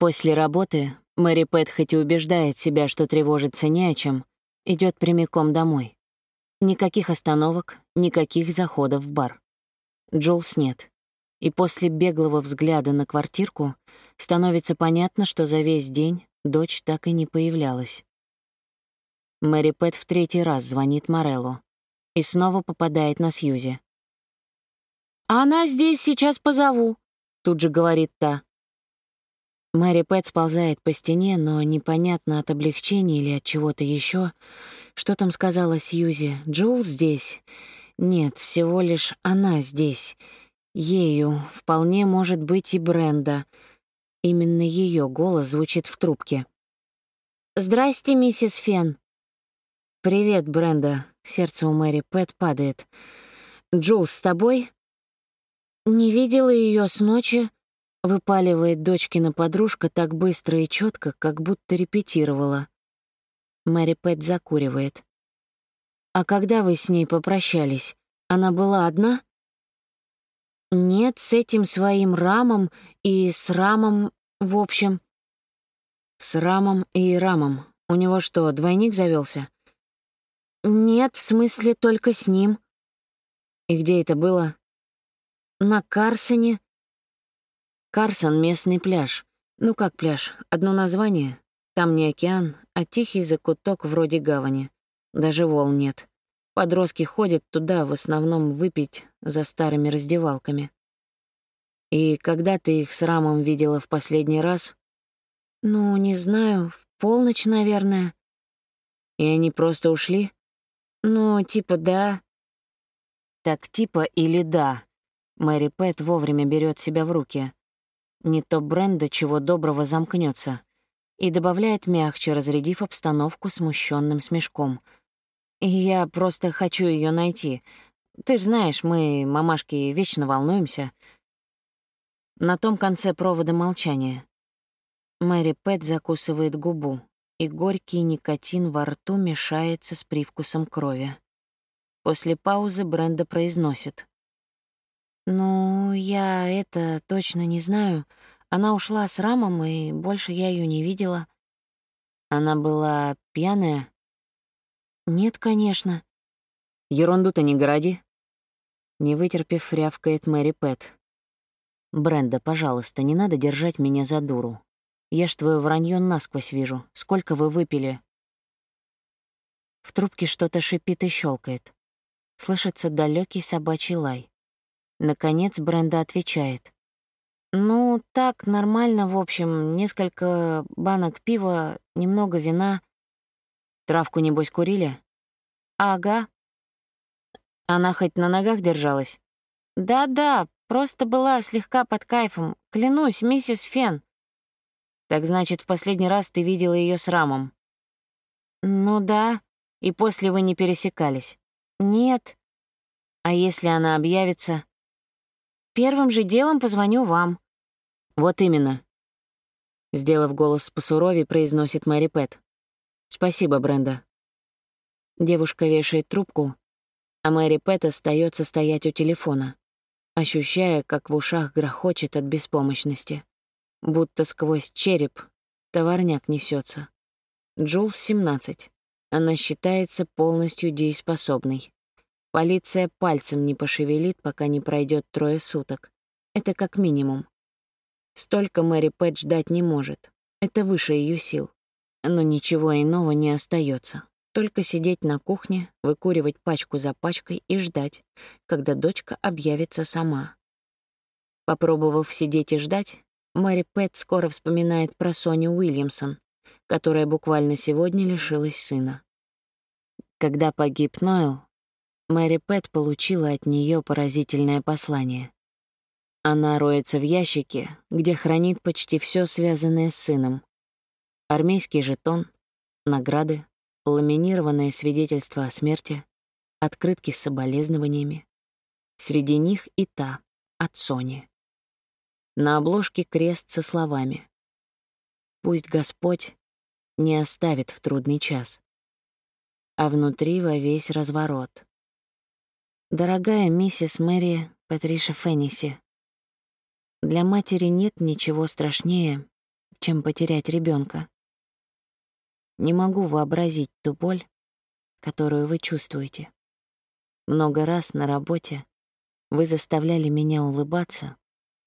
После работы Мэри Пэт хоть и убеждает себя, что тревожится не о чем, идет прямиком домой. Никаких остановок, никаких заходов в бар. Джулс нет. И после беглого взгляда на квартирку становится понятно, что за весь день дочь так и не появлялась. Мэри Пэт в третий раз звонит Мореллу и снова попадает на Сьюзи. «Она здесь, сейчас позову», — тут же говорит та. Мэри Пэт сползает по стене, но непонятно от облегчения или от чего-то еще. Что там сказала Сьюзи? Джул здесь? Нет, всего лишь она здесь. Ею вполне может быть и Бренда. Именно ее голос звучит в трубке. «Здрасте, миссис Фен», «Привет, Бренда». Сердце у Мэри Пэт падает. «Джул с тобой?» «Не видела ее с ночи», — выпаливает дочкина подружка так быстро и четко, как будто репетировала. Мэри Пэт закуривает. «А когда вы с ней попрощались? Она была одна?» «Нет, с этим своим рамом и с рамом, в общем». «С рамом и рамом. У него что, двойник завелся? «Нет, в смысле, только с ним». «И где это было?» «На Карсоне». Карсон — местный пляж. Ну как пляж, одно название. Там не океан, а тихий закуток вроде гавани. Даже волн нет. Подростки ходят туда в основном выпить за старыми раздевалками. И когда ты их с Рамом видела в последний раз? Ну, не знаю, в полночь, наверное. И они просто ушли? «Ну, типа да». «Так типа или да?» Мэри Пэт вовремя берет себя в руки. Не то Бренда чего доброго замкнется и добавляет мягче, разрядив обстановку смущенным смешком. «Я просто хочу ее найти. Ты ж знаешь, мы, мамашки, вечно волнуемся». На том конце провода молчания. Мэри Пэт закусывает губу и горький никотин во рту мешается с привкусом крови. После паузы Бренда произносит. «Ну, я это точно не знаю. Она ушла с Рамом, и больше я ее не видела». «Она была пьяная?» «Нет, конечно». «Ерунду-то не городи». Не вытерпев, рявкает Мэри Пэт. «Бренда, пожалуйста, не надо держать меня за дуру. Я ж твое вранье насквозь вижу. Сколько вы выпили?» В трубке что-то шипит и щелкает. Слышится далекий собачий лай. Наконец Бренда отвечает. «Ну, так, нормально, в общем. Несколько банок пива, немного вина. Травку, небось, курили?» «Ага». «Она хоть на ногах держалась?» «Да-да, просто была слегка под кайфом. Клянусь, миссис Фен. Так значит, в последний раз ты видела ее с Рамом? Ну да. И после вы не пересекались? Нет. А если она объявится? Первым же делом позвоню вам. Вот именно. Сделав голос посуровее, произносит Мэри Пэт. Спасибо, Бренда. Девушка вешает трубку, а Мэри Пэт остается стоять у телефона, ощущая, как в ушах грохочет от беспомощности будто сквозь череп товарняк несется. Джулс 17. Она считается полностью дееспособной. Полиция пальцем не пошевелит, пока не пройдет трое суток. Это как минимум. Столько Мэри Пэт ждать не может. Это выше ее сил. Но ничего иного не остается. Только сидеть на кухне, выкуривать пачку за пачкой и ждать, когда дочка объявится сама. Попробовав сидеть и ждать, Мэри Пэт скоро вспоминает про Соню Уильямсон, которая буквально сегодня лишилась сына. Когда погиб Нойл, Мэри Пэт получила от нее поразительное послание. Она роется в ящике, где хранит почти все связанное с сыном. Армейский жетон, награды, ламинированное свидетельство о смерти, открытки с соболезнованиями. Среди них и та, от Сони. На обложке крест со словами «Пусть Господь не оставит в трудный час», а внутри во весь разворот. Дорогая миссис Мэри Патриша Фенниси, для матери нет ничего страшнее, чем потерять ребенка. Не могу вообразить ту боль, которую вы чувствуете. Много раз на работе вы заставляли меня улыбаться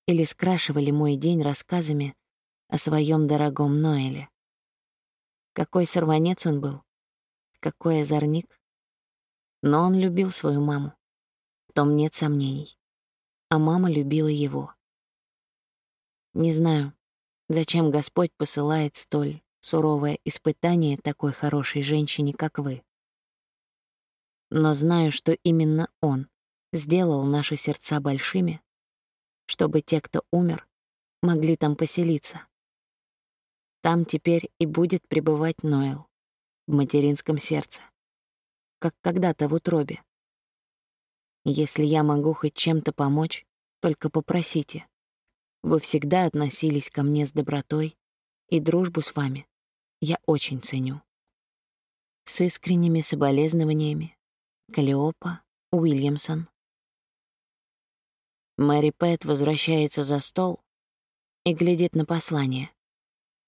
или скрашивали мой день рассказами о своем дорогом Ноэле. Какой сорванец он был, какой озорник. Но он любил свою маму, в том нет сомнений. А мама любила его. Не знаю, зачем Господь посылает столь суровое испытание такой хорошей женщине, как вы. Но знаю, что именно Он сделал наши сердца большими, чтобы те, кто умер, могли там поселиться. Там теперь и будет пребывать Ноэл в материнском сердце, как когда-то в утробе. Если я могу хоть чем-то помочь, только попросите. Вы всегда относились ко мне с добротой, и дружбу с вами я очень ценю. С искренними соболезнованиями. Калиопа Уильямсон. Мэри Пэт возвращается за стол и глядит на послание,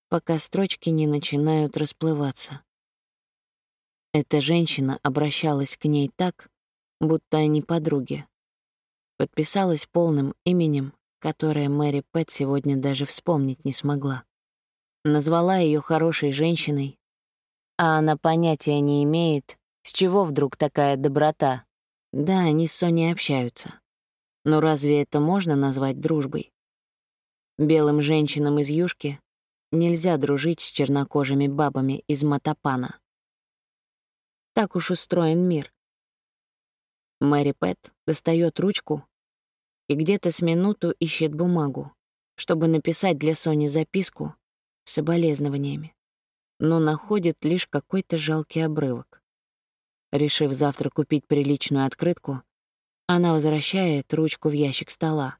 пока строчки не начинают расплываться. Эта женщина обращалась к ней так, будто они подруги. Подписалась полным именем, которое Мэри Пэт сегодня даже вспомнить не смогла назвала ее хорошей женщиной, а она понятия не имеет, с чего вдруг такая доброта. Да, они с Соней общаются. Но разве это можно назвать дружбой? Белым женщинам из Юшки нельзя дружить с чернокожими бабами из Матапана. Так уж устроен мир. Мэри Пэт достает ручку и где-то с минуту ищет бумагу, чтобы написать для Сони записку, соболезнованиями, но находит лишь какой-то жалкий обрывок. Решив завтра купить приличную открытку, она возвращает ручку в ящик стола.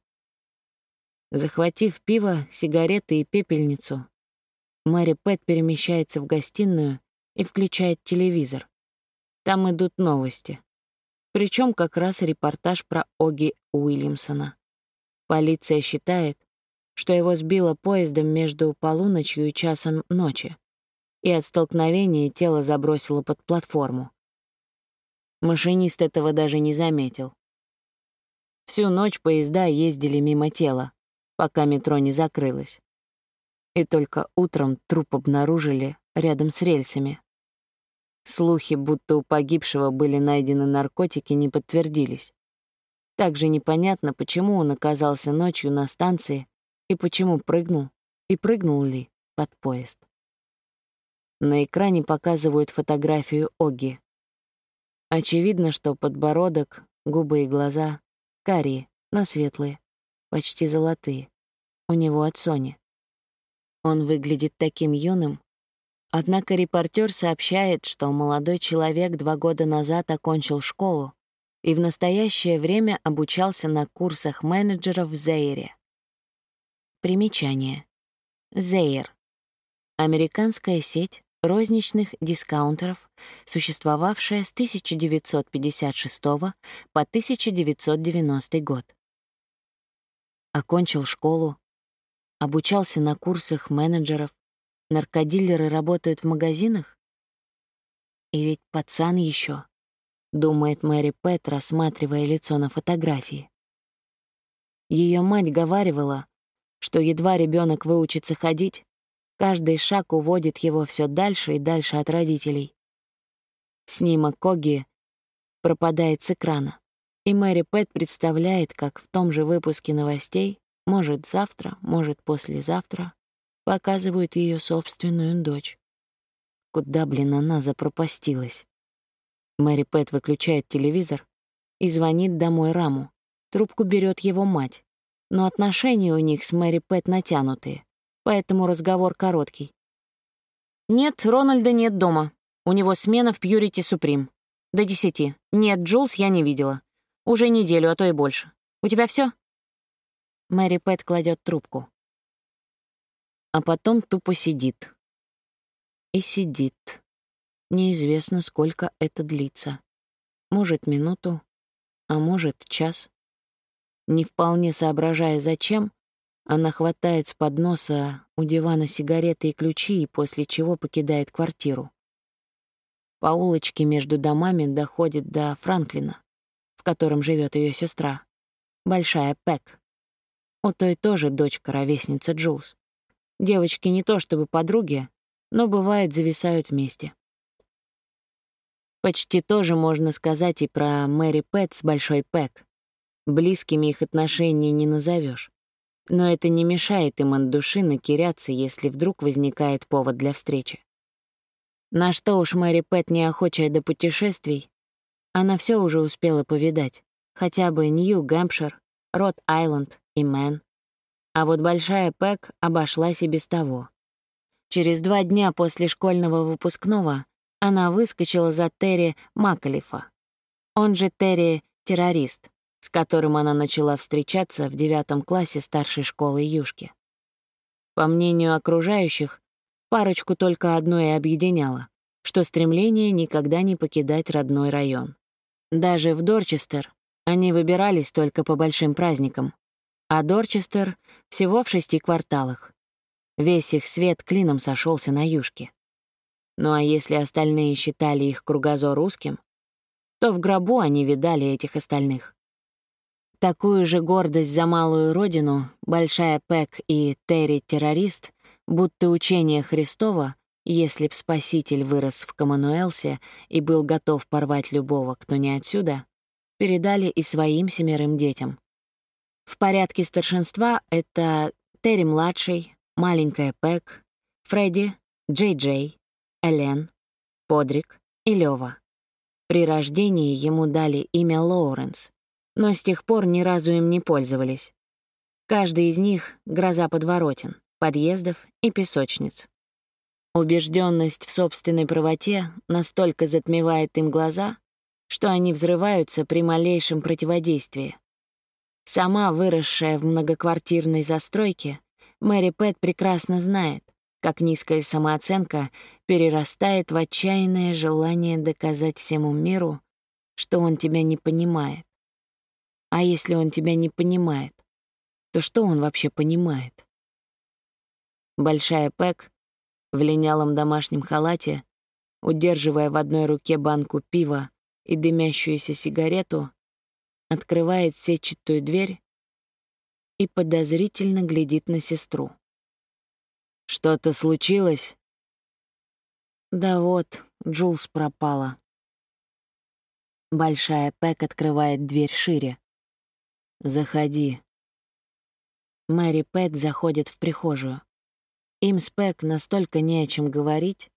Захватив пиво, сигареты и пепельницу, Мэри Пэт перемещается в гостиную и включает телевизор. Там идут новости. Причем как раз репортаж про Оги Уильямсона. Полиция считает, что его сбило поездом между полуночью и часом ночи, и от столкновения тело забросило под платформу. Машинист этого даже не заметил. Всю ночь поезда ездили мимо тела, пока метро не закрылось. И только утром труп обнаружили рядом с рельсами. Слухи, будто у погибшего были найдены наркотики, не подтвердились. Также непонятно, почему он оказался ночью на станции и почему прыгнул, и прыгнул ли под поезд. На экране показывают фотографию Оги. Очевидно, что подбородок, губы и глаза карие, но светлые, почти золотые. У него от Сони. Он выглядит таким юным. Однако репортер сообщает, что молодой человек два года назад окончил школу и в настоящее время обучался на курсах менеджеров в Зейре. Примечание. Зейр. Американская сеть розничных дискаунтеров, существовавшая с 1956 по 1990 год. Окончил школу, обучался на курсах менеджеров, наркодилеры работают в магазинах? И ведь пацан еще, думает Мэри Пэт, рассматривая лицо на фотографии. Ее мать говаривала, что едва ребенок выучится ходить, каждый шаг уводит его все дальше и дальше от родителей. Снимок Коги пропадает с экрана, и Мэри Пэт представляет, как в том же выпуске новостей, может, завтра, может, послезавтра, показывают ее собственную дочь. Куда, блин, она запропастилась? Мэри Пэт выключает телевизор и звонит домой Раму. Трубку берет его мать но отношения у них с Мэри Пэт натянутые, поэтому разговор короткий. «Нет, Рональда нет дома. У него смена в Пьюрити Суприм. До десяти. Нет, Джулс я не видела. Уже неделю, а то и больше. У тебя все? Мэри Пэт кладет трубку. А потом тупо сидит. И сидит. Неизвестно, сколько это длится. Может, минуту, а может, час. Не вполне соображая, зачем, она хватает с подноса у дивана сигареты и ключи и после чего покидает квартиру. По улочке между домами доходит до Франклина, в котором живет ее сестра, большая Пэк. У той тоже дочка, ровесница Джулс. Девочки не то чтобы подруги, но бывает зависают вместе. Почти тоже можно сказать и про Мэри Пэт с Большой Пэк. Близкими их отношения не назовешь. Но это не мешает им от души накиряться, если вдруг возникает повод для встречи. На что уж Мэри Пэт неохочая до путешествий, она все уже успела повидать, хотя бы Нью-Гэмпшир, Рот-Айленд и Мэн. А вот Большая Пэк обошлась и без того. Через два дня после школьного выпускного она выскочила за Терри Макалифа, он же Терри-террорист, с которым она начала встречаться в девятом классе старшей школы Юшки. По мнению окружающих, парочку только одно и объединяло, что стремление никогда не покидать родной район. Даже в Дорчестер они выбирались только по большим праздникам, а Дорчестер — всего в шести кварталах. Весь их свет клином сошелся на юшке. Ну а если остальные считали их кругозор узким, то в гробу они видали этих остальных. Такую же гордость за малую родину Большая Пэк и Терри-террорист, будто учение Христова, если б Спаситель вырос в Коммануэлсе и был готов порвать любого, кто не отсюда, передали и своим семерым детям. В порядке старшинства это Терри-младший, маленькая Пэк, Фредди, Джей-Джей, Элен, Подрик и Лёва. При рождении ему дали имя Лоуренс, но с тех пор ни разу им не пользовались. Каждый из них — гроза подворотен, подъездов и песочниц. Убежденность в собственной правоте настолько затмевает им глаза, что они взрываются при малейшем противодействии. Сама выросшая в многоквартирной застройке, Мэри Пэт прекрасно знает, как низкая самооценка перерастает в отчаянное желание доказать всему миру, что он тебя не понимает. А если он тебя не понимает, то что он вообще понимает? Большая Пэк в линялом домашнем халате, удерживая в одной руке банку пива и дымящуюся сигарету, открывает сетчатую дверь и подозрительно глядит на сестру. «Что-то случилось?» «Да вот, Джулс пропала». Большая Пэк открывает дверь шире. «Заходи». Мэри Пэт заходит в прихожую. Им с Пэк настолько не о чем говорить,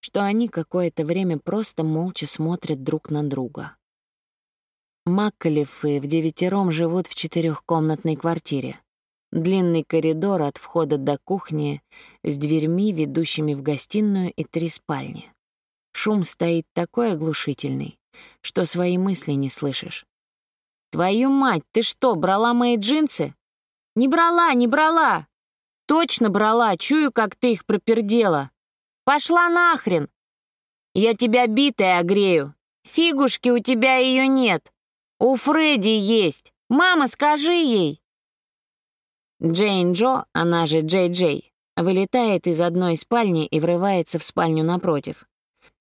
что они какое-то время просто молча смотрят друг на друга. Маккалифы в девятером живут в четырехкомнатной квартире. Длинный коридор от входа до кухни с дверьми, ведущими в гостиную и три спальни. Шум стоит такой оглушительный, что свои мысли не слышишь. «Твою мать, ты что, брала мои джинсы?» «Не брала, не брала!» «Точно брала, чую, как ты их пропердела!» «Пошла нахрен!» «Я тебя битой огрею! Фигушки, у тебя ее нет! У Фредди есть! Мама, скажи ей!» Джейн Джо, она же Джей Джей, вылетает из одной спальни и врывается в спальню напротив.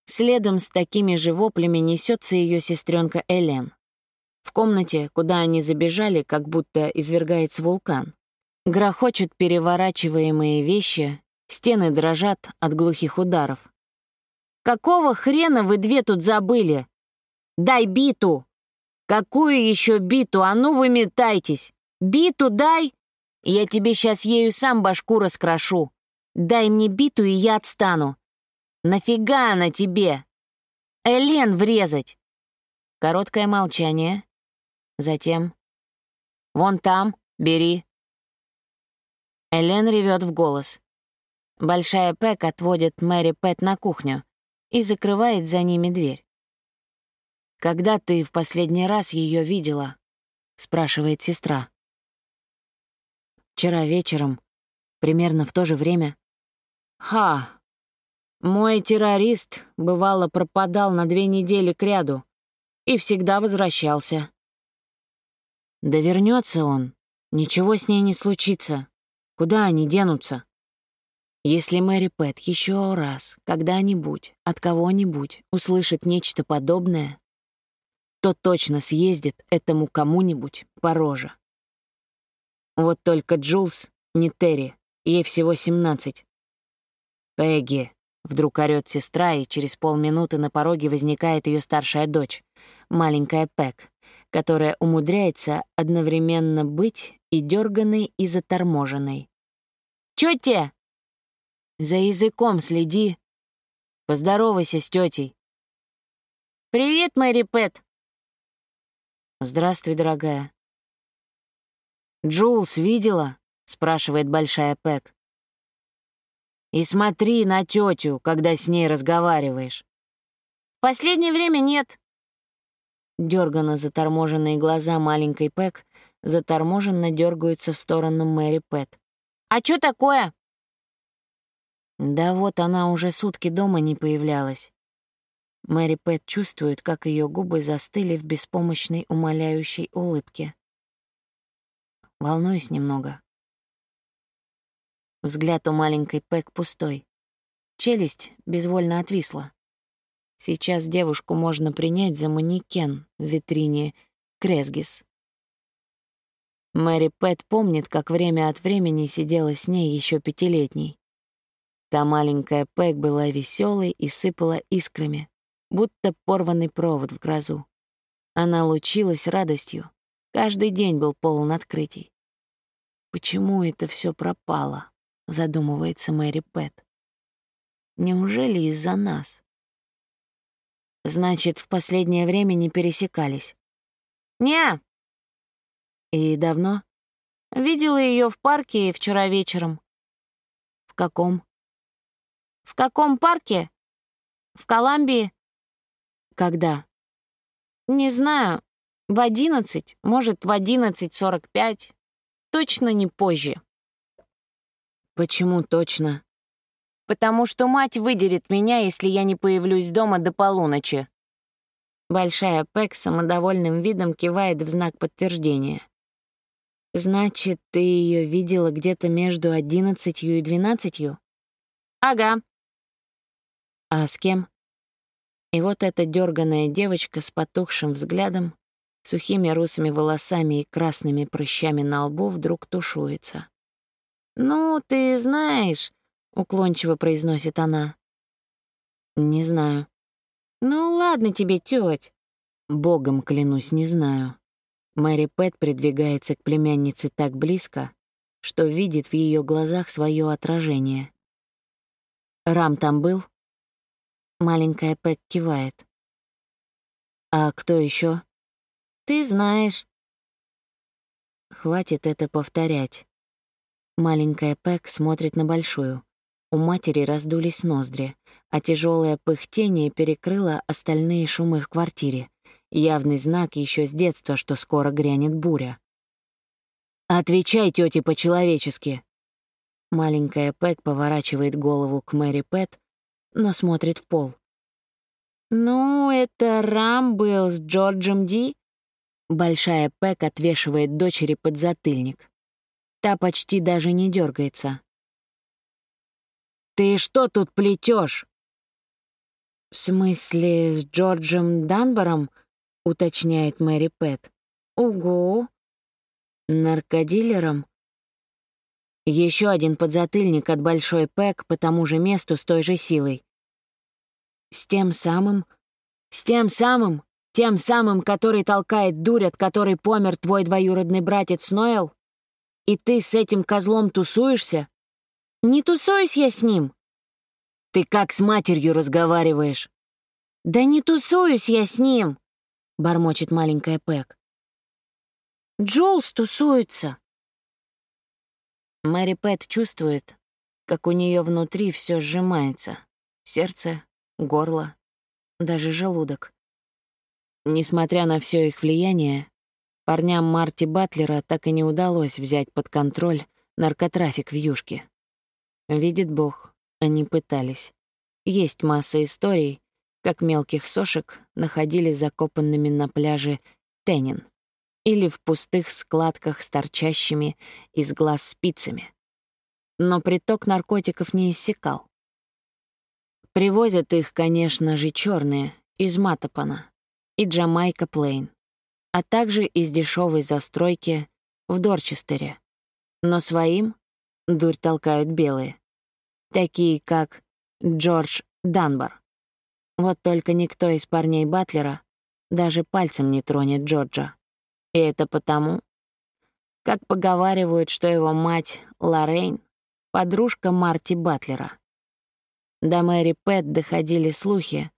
Следом с такими же воплями несется ее сестренка Элен. В комнате, куда они забежали, как будто извергается вулкан. Грохочут переворачиваемые вещи, стены дрожат от глухих ударов. «Какого хрена вы две тут забыли? Дай биту!» «Какую еще биту? А ну выметайтесь! Биту дай! Я тебе сейчас ею сам башку раскрошу. Дай мне биту, и я отстану. Нафига она тебе? Элен врезать!» Короткое молчание, Затем «Вон там, бери». Элен ревет в голос. Большая Пэк отводит Мэри Пэт на кухню и закрывает за ними дверь. «Когда ты в последний раз ее видела?» — спрашивает сестра. «Вчера вечером, примерно в то же время». «Ха! Мой террорист, бывало, пропадал на две недели кряду и всегда возвращался. Да вернется он, ничего с ней не случится. Куда они денутся? Если Мэри Пэт еще раз, когда-нибудь, от кого-нибудь услышит нечто подобное, то точно съездит этому кому-нибудь по роже. Вот только Джулс не Терри, ей всего 17. «Пегги», — вдруг орёт сестра, и через полминуты на пороге возникает ее старшая дочь, маленькая Пэг, которая умудряется одновременно быть и дерганной, и заторможенной. «Чё те?» «За языком следи. Поздоровайся с тетей. «Привет, Мэри Пэт!» «Здравствуй, дорогая». «Джулс видела?» — спрашивает большая Пэк. «И смотри на тетю, когда с ней разговариваешь». «В последнее время нет». Дёрганно заторможенные глаза маленькой Пэк заторможенно дергаются в сторону Мэри Пэт. «А чё такое?» Да вот она уже сутки дома не появлялась. Мэри Пэт чувствует, как ее губы застыли в беспомощной умоляющей улыбке. Волнуюсь немного. Взгляд у маленькой Пэк пустой. Челюсть безвольно отвисла. Сейчас девушку можно принять за манекен в витрине Кресгис. Мэри Пэт помнит, как время от времени сидела с ней еще пятилетней. Та маленькая Пэк была веселой и сыпала искрами, будто порванный провод в грозу. Она лучилась радостью. Каждый день был полон открытий. «Почему это все пропало?» — задумывается Мэри Пэт. «Неужели из-за нас?» «Значит, в последнее время не пересекались?» «Не!» «И давно?» «Видела ее в парке вчера вечером». «В каком?» «В каком парке?» «В Колумбии». «Когда?» «Не знаю. В одиннадцать, может, в одиннадцать сорок пять. Точно не позже». «Почему точно?» «Потому что мать выдерет меня, если я не появлюсь дома до полуночи». Большая Пэк самодовольным видом кивает в знак подтверждения. «Значит, ты ее видела где-то между одиннадцатью и двенадцатью?» «Ага», а с кем? И вот эта дерганая девочка с потухшим взглядом, сухими русыми волосами и красными прыщами на лбу вдруг тушуется. «Ну, ты знаешь», — уклончиво произносит она. «Не знаю». «Ну, ладно тебе, тёть». «Богом клянусь, не знаю». Мэри Пэт придвигается к племяннице так близко, что видит в ее глазах свое отражение. «Рам там был?» Маленькая Пэк кивает. «А кто еще? «Ты знаешь». Хватит это повторять. Маленькая Пэк смотрит на большую. У матери раздулись ноздри, а тяжелое пыхтение перекрыло остальные шумы в квартире. Явный знак еще с детства, что скоро грянет буря. «Отвечай, тёте, по-человечески!» Маленькая Пэк поворачивает голову к Мэри Пэт, но смотрит в пол. «Ну, это Рам был с Джорджем Ди?» Большая Пэк отвешивает дочери подзатыльник. Та почти даже не дергается. «Ты что тут плетешь? «В смысле, с Джорджем Данбором?» — уточняет Мэри Пэт. «Угу». «Наркодилером?» Еще один подзатыльник от Большой Пэк по тому же месту с той же силой. С тем самым... С тем самым... Тем самым, который толкает дурь, от которой помер твой двоюродный братец Ноэл? И ты с этим козлом тусуешься? Не тусуюсь я с ним. Ты как с матерью разговариваешь? Да не тусуюсь я с ним, бормочет маленькая Пэк. Джулс тусуется. Мэри Пэт чувствует, как у нее внутри все сжимается. Сердце, горло, даже желудок. Несмотря на все их влияние, парням Марти Батлера так и не удалось взять под контроль наркотрафик в Юшке. Видит Бог, они пытались. Есть масса историй, как мелких сошек находили закопанными на пляже Теннин или в пустых складках с торчащими из глаз спицами. но приток наркотиков не иссякал. Привозят их, конечно же, черные из Матапана и Джамайка Плейн, а также из дешевой застройки в Дорчестере. Но своим дурь толкают белые, такие как Джордж Данбар. Вот только никто из парней Батлера даже пальцем не тронет Джорджа. И это потому, как поговаривают, что его мать Лоррейн — подружка Марти Батлера. До Мэри Пэт доходили слухи,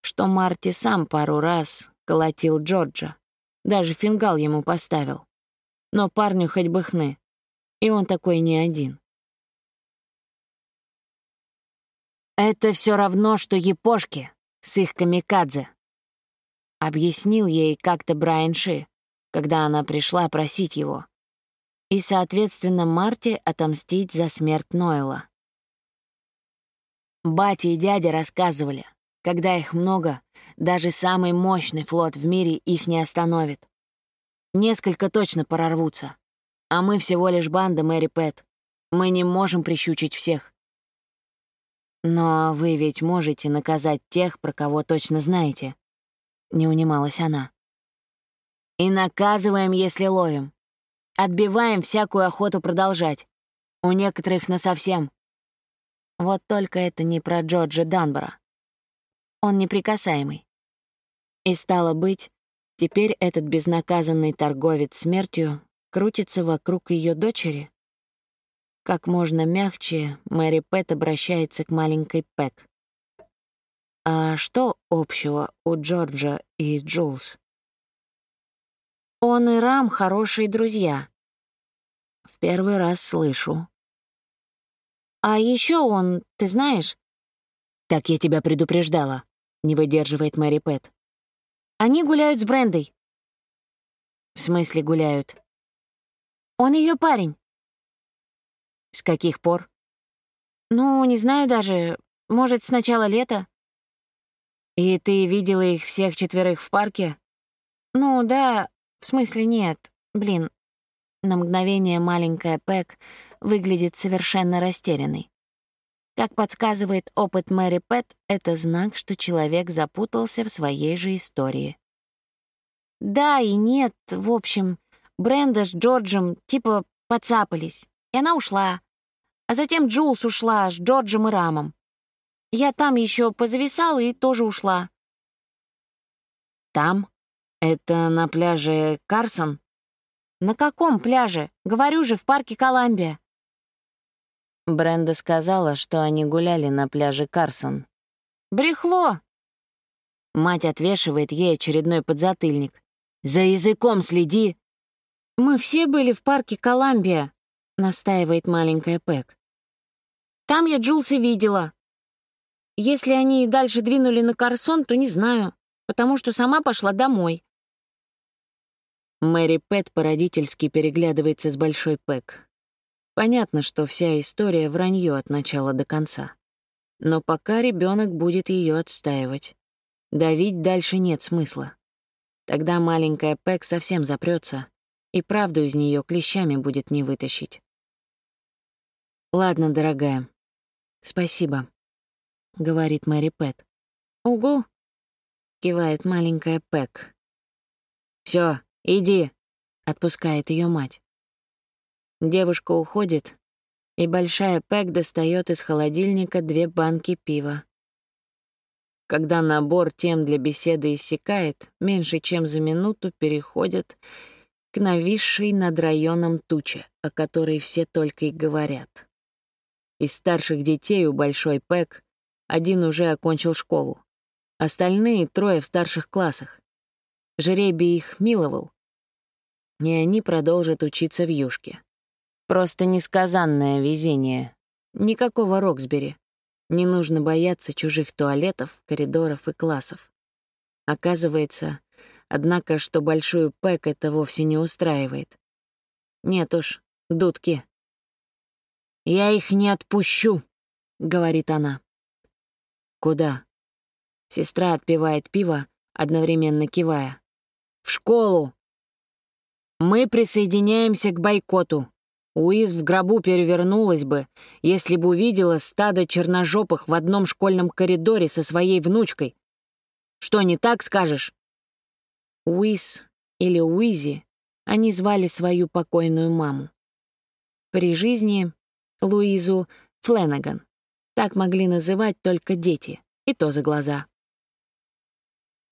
что Марти сам пару раз колотил Джорджа, даже фингал ему поставил. Но парню хоть бы хны, и он такой не один. «Это все равно, что япошки с их камикадзе», — объяснил ей как-то Брайан Ши, когда она пришла просить его. И, соответственно, Марти отомстить за смерть Нойла. Батя и дядя рассказывали, когда их много, даже самый мощный флот в мире их не остановит. Несколько точно прорвутся. А мы всего лишь банда Мэри Пэт. Мы не можем прищучить всех. Но вы ведь можете наказать тех, про кого точно знаете. Не унималась она. И наказываем, если ловим. Отбиваем всякую охоту продолжать. У некоторых насовсем. Вот только это не про Джорджа Данбора. Он неприкасаемый. И стало быть, теперь этот безнаказанный торговец смертью крутится вокруг ее дочери? Как можно мягче Мэри Пэт обращается к маленькой Пэк. А что общего у Джорджа и Джулс? Он и Рам — хорошие друзья. В первый раз слышу. А еще он, ты знаешь...» «Так я тебя предупреждала», — не выдерживает Мэри Пэт. «Они гуляют с Брендой». «В смысле гуляют?» «Он ее парень». «С каких пор?» «Ну, не знаю даже. Может, с начала лета». «И ты видела их всех четверых в парке?» «Ну, да. В смысле, нет. Блин, на мгновение маленькая Пэк выглядит совершенно растерянной. Как подсказывает опыт Мэри Пэт, это знак, что человек запутался в своей же истории. Да и нет, в общем, Бренда с Джорджем типа подцапались, и она ушла. А затем Джулс ушла с Джорджем и Рамом. Я там еще позависала и тоже ушла. Там? Это на пляже Карсон? «На каком пляже? Говорю же, в парке Коламбия». Бренда сказала, что они гуляли на пляже Карсон. «Брехло!» Мать отвешивает ей очередной подзатыльник. «За языком следи!» «Мы все были в парке Коламбия», — настаивает маленькая Пэк. «Там я Джулса видела. Если они и дальше двинули на Карсон, то не знаю, потому что сама пошла домой. Мэри Пэт по-родительски переглядывается с Большой Пэк. Понятно, что вся история вранье от начала до конца. Но пока ребенок будет ее отстаивать. Давить дальше нет смысла. Тогда маленькая Пэк совсем запрется, и правду из нее клещами будет не вытащить. «Ладно, дорогая. Спасибо», — говорит Мэри Пэт. «Угу», — кивает маленькая Пэк. Все, «Иди», — отпускает ее мать. Девушка уходит, и большая Пэк достает из холодильника две банки пива. Когда набор тем для беседы иссякает, меньше чем за минуту переходят к нависшей над районом туче, о которой все только и говорят. Из старших детей у Большой Пэк один уже окончил школу. Остальные трое в старших классах. Жеребий их миловал, и они продолжат учиться в Юшке. Просто несказанное везение. Никакого Роксбери. Не нужно бояться чужих туалетов, коридоров и классов. Оказывается, однако, что большую Пэк это вовсе не устраивает. Нет уж, дудки. «Я их не отпущу», — говорит она. «Куда?» Сестра отпивает пиво, одновременно кивая. «В школу!» Мы присоединяемся к бойкоту. Уиз в гробу перевернулась бы, если бы увидела стадо черножопых в одном школьном коридоре со своей внучкой. Что, не так скажешь? Уиз или Уизи, они звали свою покойную маму. При жизни Луизу Фленаган. Так могли называть только дети, и то за глаза.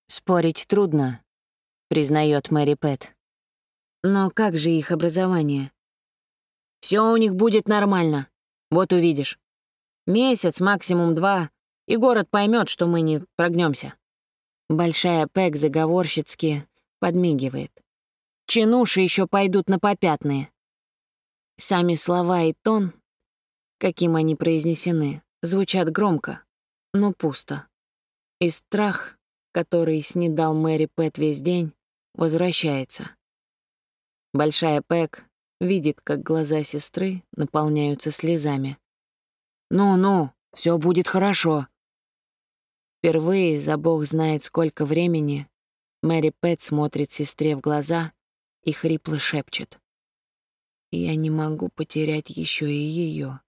«Спорить трудно», — признает Мэри Пэт. «Но как же их образование?» Все у них будет нормально. Вот увидишь. Месяц, максимум два, и город поймет, что мы не прогнемся. Большая Пэк заговорщицки подмигивает. Чинуши еще пойдут на попятные. Сами слова и тон, каким они произнесены, звучат громко, но пусто. И страх, который снедал Мэри Пэт весь день, возвращается. Большая Пэк видит, как глаза сестры наполняются слезами. «Ну-ну, все будет хорошо». Впервые за бог знает сколько времени Мэри Пэт смотрит сестре в глаза и хрипло шепчет. «Я не могу потерять еще и ее.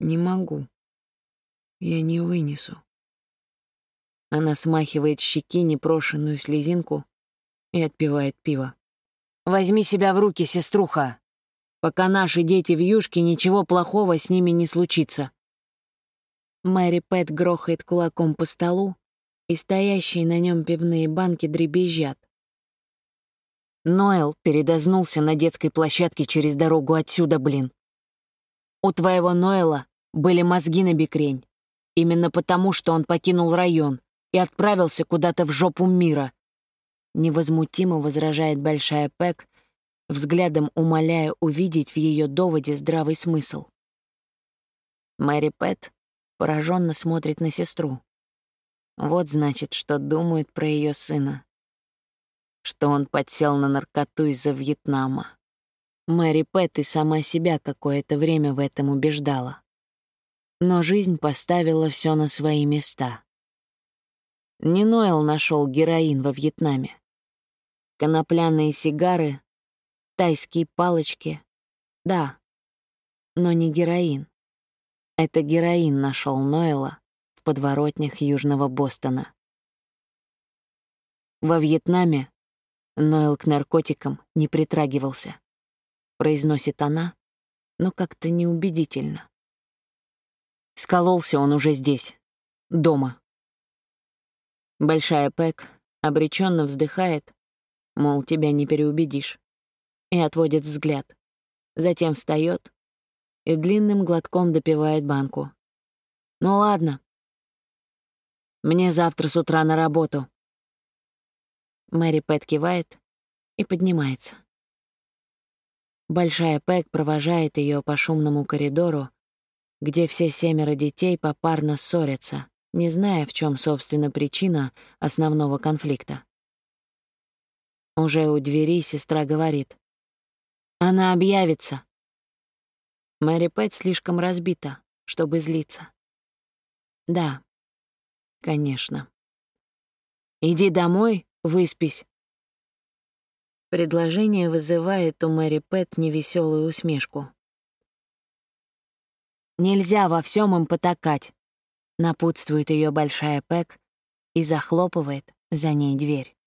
Не могу. Я не вынесу». Она смахивает щеки непрошенную слезинку и отпивает пиво. Возьми себя в руки, сеструха. Пока наши дети в юшке, ничего плохого с ними не случится. Мэри Пэт грохает кулаком по столу, и стоящие на нем пивные банки дребезжат. Ноэл передознулся на детской площадке через дорогу отсюда, блин. У твоего Ноэла были мозги на бекрень. Именно потому, что он покинул район и отправился куда-то в жопу мира невозмутимо возражает Большая Пэк, взглядом умоляя увидеть в ее доводе здравый смысл. Мэри Пэт пораженно смотрит на сестру. Вот значит, что думают про ее сына. Что он подсел на наркоту из-за Вьетнама. Мэри Пэт и сама себя какое-то время в этом убеждала. Но жизнь поставила все на свои места. Не Ноэл нашел героин во Вьетнаме конопляные сигары, тайские палочки. Да, но не героин. Это героин нашел Нойла в подворотнях Южного Бостона. Во Вьетнаме Нойл к наркотикам не притрагивался. Произносит она, но как-то неубедительно. Скололся он уже здесь, дома. Большая Пэк обреченно вздыхает мол, тебя не переубедишь, и отводит взгляд. Затем встает и длинным глотком допивает банку. «Ну ладно. Мне завтра с утра на работу». Мэри Пэт кивает и поднимается. Большая Пэк провожает ее по шумному коридору, где все семеро детей попарно ссорятся, не зная, в чем, собственно, причина основного конфликта. Уже у двери сестра говорит. «Она объявится». Мэри Пэт слишком разбита, чтобы злиться. «Да, конечно. Иди домой, выспись». Предложение вызывает у Мэри Пэт невеселую усмешку. «Нельзя во всем им потакать», — напутствует ее большая Пэк и захлопывает за ней дверь.